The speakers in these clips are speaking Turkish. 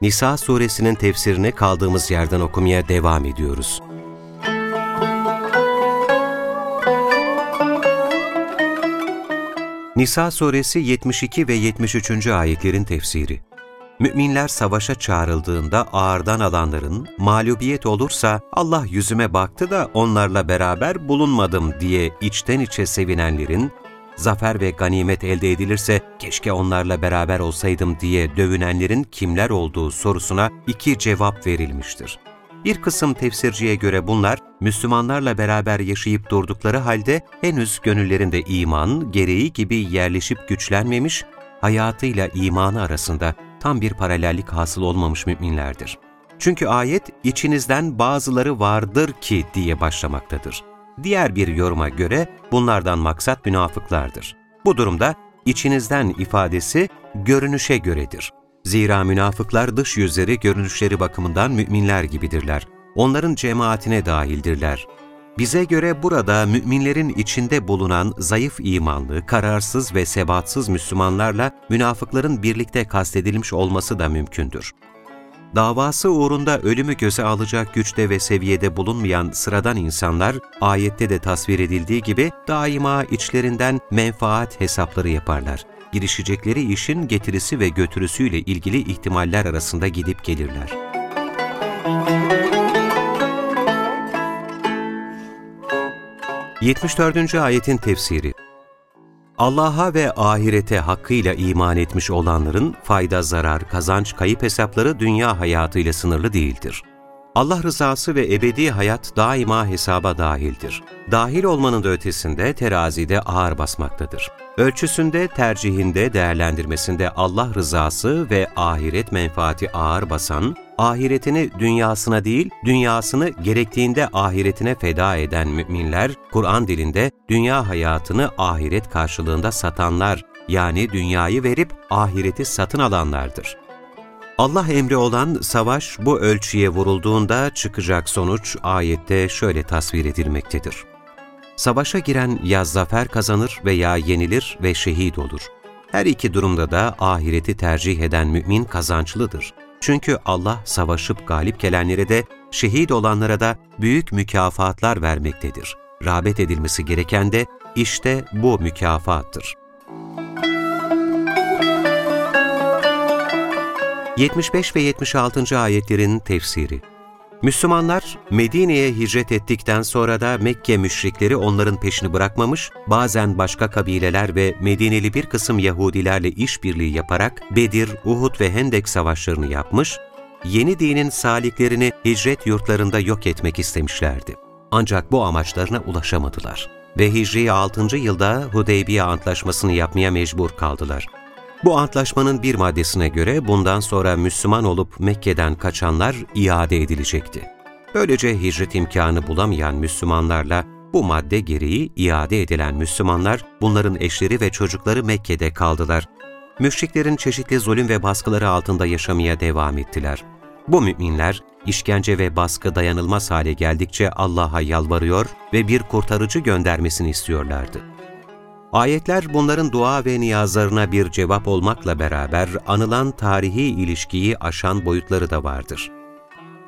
Nisa suresinin tefsirini kaldığımız yerden okumaya devam ediyoruz. Nisa suresi 72 ve 73. ayetlerin tefsiri Müminler savaşa çağrıldığında ağırdan alanların, mağlubiyet olursa Allah yüzüme baktı da onlarla beraber bulunmadım diye içten içe sevinenlerin, zafer ve ganimet elde edilirse keşke onlarla beraber olsaydım diye dövünenlerin kimler olduğu sorusuna iki cevap verilmiştir. Bir kısım tefsirciye göre bunlar, Müslümanlarla beraber yaşayıp durdukları halde henüz gönüllerinde iman, gereği gibi yerleşip güçlenmemiş, hayatıyla imanı arasında tam bir paralellik hasıl olmamış müminlerdir. Çünkü ayet, içinizden bazıları vardır ki diye başlamaktadır. Diğer bir yoruma göre bunlardan maksat münafıklardır. Bu durumda içinizden ifadesi görünüşe göredir. Zira münafıklar dış yüzleri görünüşleri bakımından müminler gibidirler. Onların cemaatine dahildirler. Bize göre burada müminlerin içinde bulunan zayıf imanlı, kararsız ve sebatsız Müslümanlarla münafıkların birlikte kastedilmiş olması da mümkündür davası uğrunda ölümü göze alacak güçte ve seviyede bulunmayan sıradan insanlar, ayette de tasvir edildiği gibi daima içlerinden menfaat hesapları yaparlar. Girişecekleri işin getirisi ve götürüsüyle ilgili ihtimaller arasında gidip gelirler. Yetmiş dördüncü ayetin tefsiri Allah'a ve ahirete hakkıyla iman etmiş olanların fayda, zarar, kazanç, kayıp hesapları dünya hayatıyla sınırlı değildir. Allah rızası ve ebedi hayat daima hesaba dahildir. Dahil olmanın da ötesinde terazide ağır basmaktadır. Ölçüsünde, tercihinde, değerlendirmesinde Allah rızası ve ahiret menfaati ağır basan, ahiretini dünyasına değil, dünyasını gerektiğinde ahiretine feda eden müminler, Kur'an dilinde dünya hayatını ahiret karşılığında satanlar, yani dünyayı verip ahireti satın alanlardır. Allah emri olan savaş bu ölçüye vurulduğunda çıkacak sonuç ayette şöyle tasvir edilmektedir. Savaşa giren ya zafer kazanır veya yenilir ve şehit olur. Her iki durumda da ahireti tercih eden mümin kazançlıdır. Çünkü Allah savaşıp galip gelenlere de, şehit olanlara da büyük mükafatlar vermektedir. Rağbet edilmesi gereken de işte bu mükafattır. 75 ve 76. ayetlerin tefsiri Müslümanlar Medine'ye hicret ettikten sonra da Mekke müşrikleri onların peşini bırakmamış, bazen başka kabileler ve Medineli bir kısım Yahudilerle işbirliği yaparak Bedir, Uhud ve Hendek savaşlarını yapmış, yeni dinin saliklerini hicret yurtlarında yok etmek istemişlerdi. Ancak bu amaçlarına ulaşamadılar ve Hicri 6. yılda Hudeybiye Antlaşması'nı yapmaya mecbur kaldılar. Bu antlaşmanın bir maddesine göre bundan sonra Müslüman olup Mekke'den kaçanlar iade edilecekti. Böylece hicret imkanı bulamayan Müslümanlarla bu madde gereği iade edilen Müslümanlar, bunların eşleri ve çocukları Mekke'de kaldılar. Müşriklerin çeşitli zulüm ve baskıları altında yaşamaya devam ettiler. Bu müminler, işkence ve baskı dayanılmaz hale geldikçe Allah'a yalvarıyor ve bir kurtarıcı göndermesini istiyorlardı. Ayetler bunların dua ve niyazlarına bir cevap olmakla beraber anılan tarihi ilişkiyi aşan boyutları da vardır.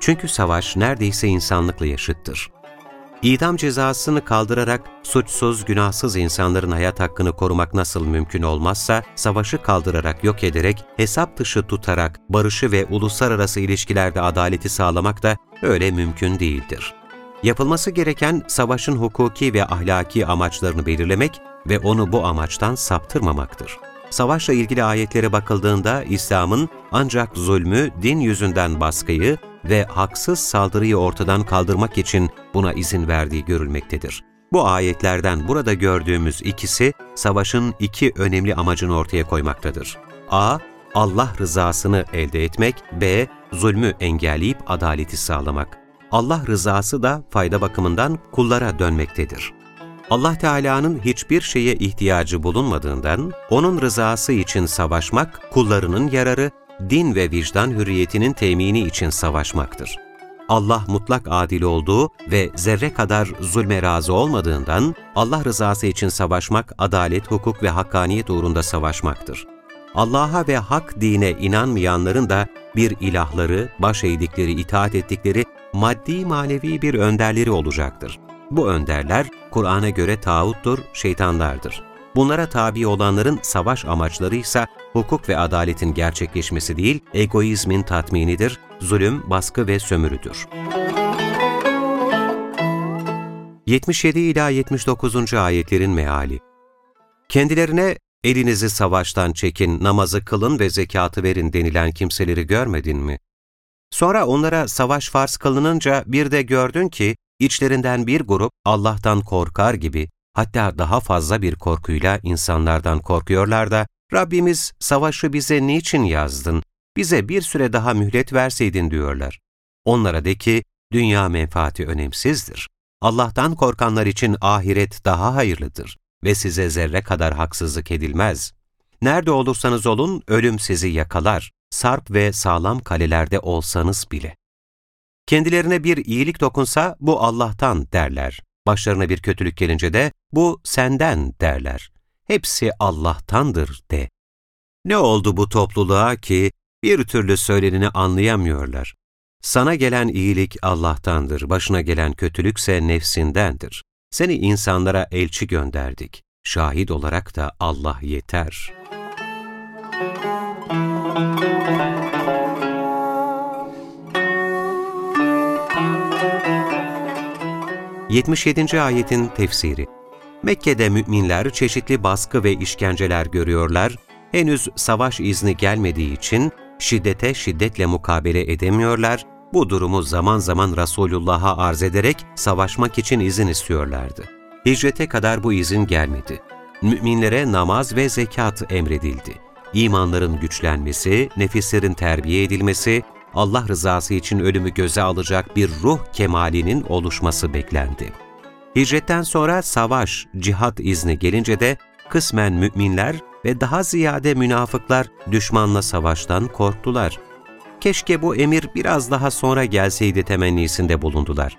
Çünkü savaş neredeyse insanlıkla yaşıttır. İdam cezasını kaldırarak suçsuz, günahsız insanların hayat hakkını korumak nasıl mümkün olmazsa, savaşı kaldırarak yok ederek, hesap dışı tutarak barışı ve uluslararası ilişkilerde adaleti sağlamak da öyle mümkün değildir. Yapılması gereken savaşın hukuki ve ahlaki amaçlarını belirlemek ve onu bu amaçtan saptırmamaktır. Savaşla ilgili ayetlere bakıldığında İslam'ın ancak zulmü, din yüzünden baskıyı ve haksız saldırıyı ortadan kaldırmak için buna izin verdiği görülmektedir. Bu ayetlerden burada gördüğümüz ikisi, savaşın iki önemli amacını ortaya koymaktadır. A. Allah rızasını elde etmek, b. zulmü engelleyip adaleti sağlamak. Allah rızası da fayda bakımından kullara dönmektedir. Allah Teala'nın hiçbir şeye ihtiyacı bulunmadığından, O'nun rızası için savaşmak, kullarının yararı, din ve vicdan hürriyetinin temini için savaşmaktır. Allah mutlak adil olduğu ve zerre kadar zulme razı olmadığından, Allah rızası için savaşmak, adalet, hukuk ve hakkaniyet uğrunda savaşmaktır. Allah'a ve hak dine inanmayanların da bir ilahları, baş eğdikleri, itaat ettikleri maddi manevi bir önderleri olacaktır. Bu önderler Kur'an'a göre tağuttur, şeytanlardır. Bunlara tabi olanların savaş amaçları ise hukuk ve adaletin gerçekleşmesi değil, egoizmin tatminidir, zulüm, baskı ve sömürüdür. 77 ila 79. ayetlerin meali. Kendilerine elinizi savaştan çekin, namazı kılın ve zekatı verin denilen kimseleri görmedin mi? Sonra onlara savaş farz kılınınca bir de gördün ki içlerinden bir grup Allah'tan korkar gibi hatta daha fazla bir korkuyla insanlardan korkuyorlar da Rabbimiz savaşı bize niçin yazdın, bize bir süre daha mühlet verseydin diyorlar. Onlara de ki dünya menfaati önemsizdir. Allah'tan korkanlar için ahiret daha hayırlıdır ve size zerre kadar haksızlık edilmez. Nerede olursanız olun ölüm sizi yakalar, sarp ve sağlam kalelerde olsanız bile. Kendilerine bir iyilik dokunsa bu Allah'tan derler. Başlarına bir kötülük gelince de bu senden derler. Hepsi Allah'tandır de. Ne oldu bu topluluğa ki bir türlü söyleneni anlayamıyorlar? Sana gelen iyilik Allah'tandır, başına gelen kötülükse nefsindendir. Seni insanlara elçi gönderdik. Şahit olarak da Allah yeter. Müzik 77. ayetin tefsiri Mekke'de müminler çeşitli baskı ve işkenceler görüyorlar, henüz savaş izni gelmediği için şiddete şiddetle mukabele edemiyorlar, bu durumu zaman zaman Resulullah'a arz ederek savaşmak için izin istiyorlardı. Hicrete kadar bu izin gelmedi. Müminlere namaz ve zekat emredildi. İmanların güçlenmesi, nefislerin terbiye edilmesi, Allah rızası için ölümü göze alacak bir ruh kemalinin oluşması beklendi. Hicretten sonra savaş, cihat izni gelince de kısmen müminler ve daha ziyade münafıklar düşmanla savaştan korktular. Keşke bu emir biraz daha sonra gelseydi temennisinde bulundular.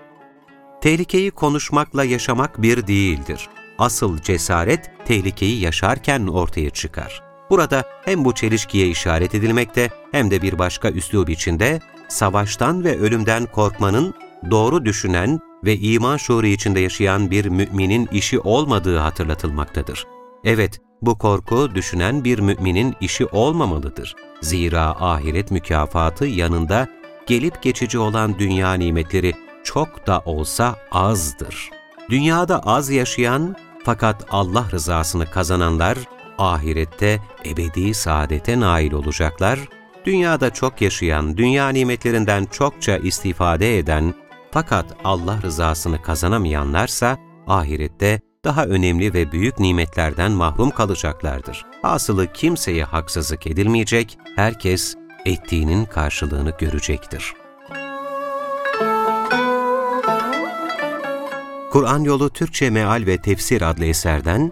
Tehlikeyi konuşmakla yaşamak bir değildir. Asıl cesaret tehlikeyi yaşarken ortaya çıkar. Burada hem bu çelişkiye işaret edilmekte hem de bir başka üslub içinde savaştan ve ölümden korkmanın doğru düşünen ve iman şuuru içinde yaşayan bir müminin işi olmadığı hatırlatılmaktadır. Evet, bu korku düşünen bir müminin işi olmamalıdır. Zira ahiret mükafatı yanında gelip geçici olan dünya nimetleri çok da olsa azdır. Dünyada az yaşayan fakat Allah rızasını kazananlar ahirette ebedi saadete nail olacaklar. Dünyada çok yaşayan, dünya nimetlerinden çokça istifade eden fakat Allah rızasını kazanamayanlarsa ahirette daha önemli ve büyük nimetlerden mahrum kalacaklardır. Asılı kimseye haksızlık edilmeyecek, herkes ettiğinin karşılığını görecektir. Kur'an Yolu Türkçe Meal ve Tefsir adlı eserden